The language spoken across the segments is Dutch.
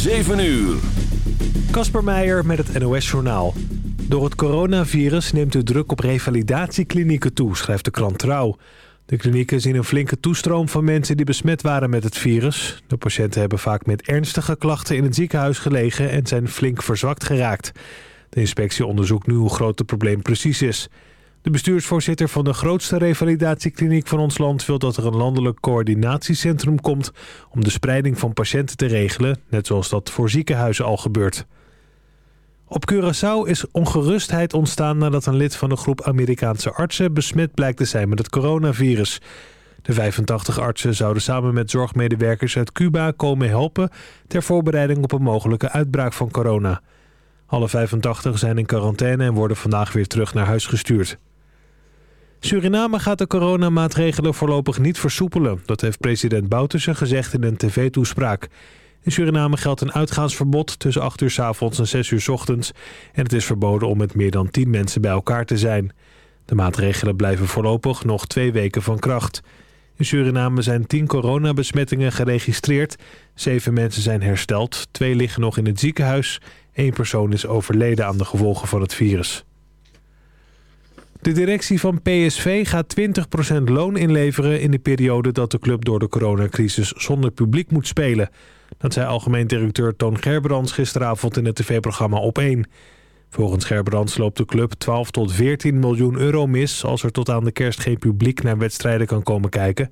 7 uur. Kasper Meijer met het NOS-journaal. Door het coronavirus neemt de druk op revalidatieklinieken toe, schrijft de krant Trouw. De klinieken zien een flinke toestroom van mensen die besmet waren met het virus. De patiënten hebben vaak met ernstige klachten in het ziekenhuis gelegen en zijn flink verzwakt geraakt. De inspectie onderzoekt nu hoe groot het probleem precies is. De bestuursvoorzitter van de grootste revalidatiekliniek van ons land... wil dat er een landelijk coördinatiecentrum komt... om de spreiding van patiënten te regelen... net zoals dat voor ziekenhuizen al gebeurt. Op Curaçao is ongerustheid ontstaan nadat een lid van een groep Amerikaanse artsen... besmet blijkt te zijn met het coronavirus. De 85 artsen zouden samen met zorgmedewerkers uit Cuba komen helpen... ter voorbereiding op een mogelijke uitbraak van corona. Alle 85 zijn in quarantaine en worden vandaag weer terug naar huis gestuurd. Suriname gaat de coronamaatregelen voorlopig niet versoepelen. Dat heeft president Bouterse gezegd in een tv-toespraak. In Suriname geldt een uitgaansverbod tussen 8 uur s avonds en 6 uur s ochtends. En het is verboden om met meer dan 10 mensen bij elkaar te zijn. De maatregelen blijven voorlopig nog twee weken van kracht. In Suriname zijn 10 coronabesmettingen geregistreerd. Zeven mensen zijn hersteld, twee liggen nog in het ziekenhuis. Eén persoon is overleden aan de gevolgen van het virus. De directie van PSV gaat 20% loon inleveren in de periode dat de club door de coronacrisis zonder publiek moet spelen. Dat zei algemeen directeur Toon Gerbrands gisteravond in het tv-programma Op1. Volgens Gerbrands loopt de club 12 tot 14 miljoen euro mis als er tot aan de kerst geen publiek naar wedstrijden kan komen kijken.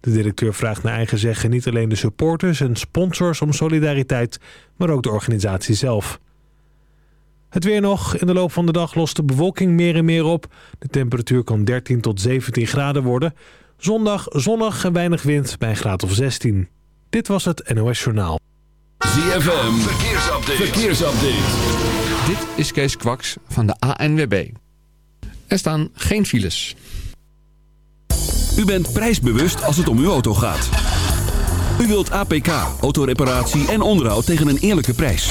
De directeur vraagt naar eigen zeggen niet alleen de supporters en sponsors om solidariteit, maar ook de organisatie zelf. Het weer nog. In de loop van de dag lost de bewolking meer en meer op. De temperatuur kan 13 tot 17 graden worden. Zondag zonnig en weinig wind bij een graad of 16. Dit was het NOS Journaal. ZFM, verkeersupdate. verkeersupdate. Dit is Kees Kwaks van de ANWB. Er staan geen files. U bent prijsbewust als het om uw auto gaat. U wilt APK, autoreparatie en onderhoud tegen een eerlijke prijs.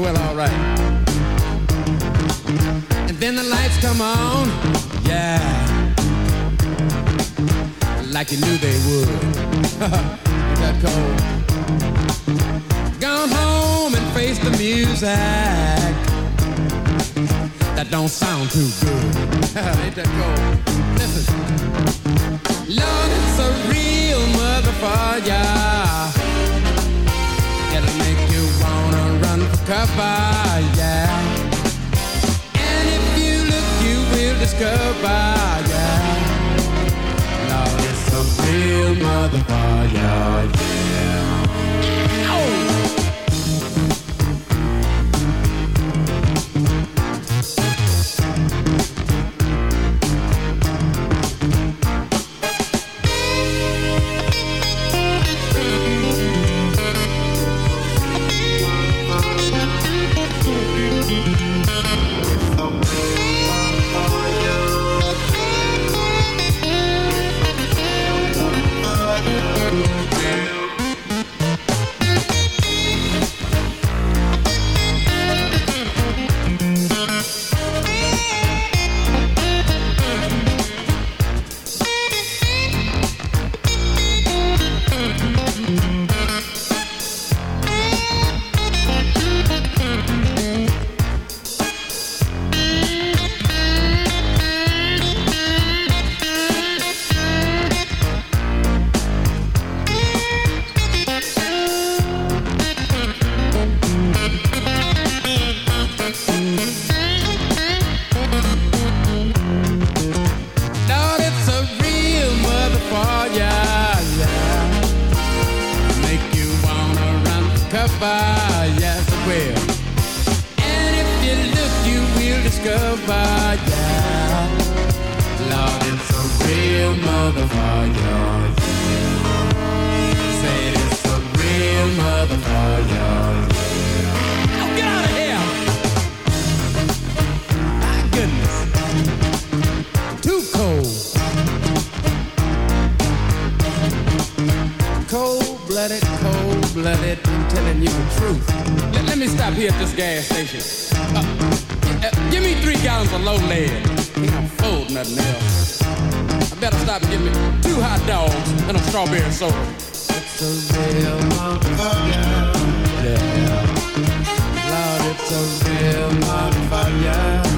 Well, all right. And then the lights come on. Yeah like you knew they would. Ain't that cold? Gone home and face the music. That don't sound too good. Ain't that cold? Listen. Lord, it's a real motherfucker. Wanna run for cover, yeah. And if you look, you will discover, yeah. Lord, it's a real motherfucker, yeah. For cover, yes it will. And if you look, you will discover, yeah. Lord, it's a real motherfucker, blooded. I'm telling you the truth. Let, let me stop here at this gas station. Uh, uh, give me three gallons of low lead. Ain't no fold nothing else. I better stop and get me two hot dogs and a strawberry soda. It's a real motherfucker. Yeah. Lord, it's a real motherfucker.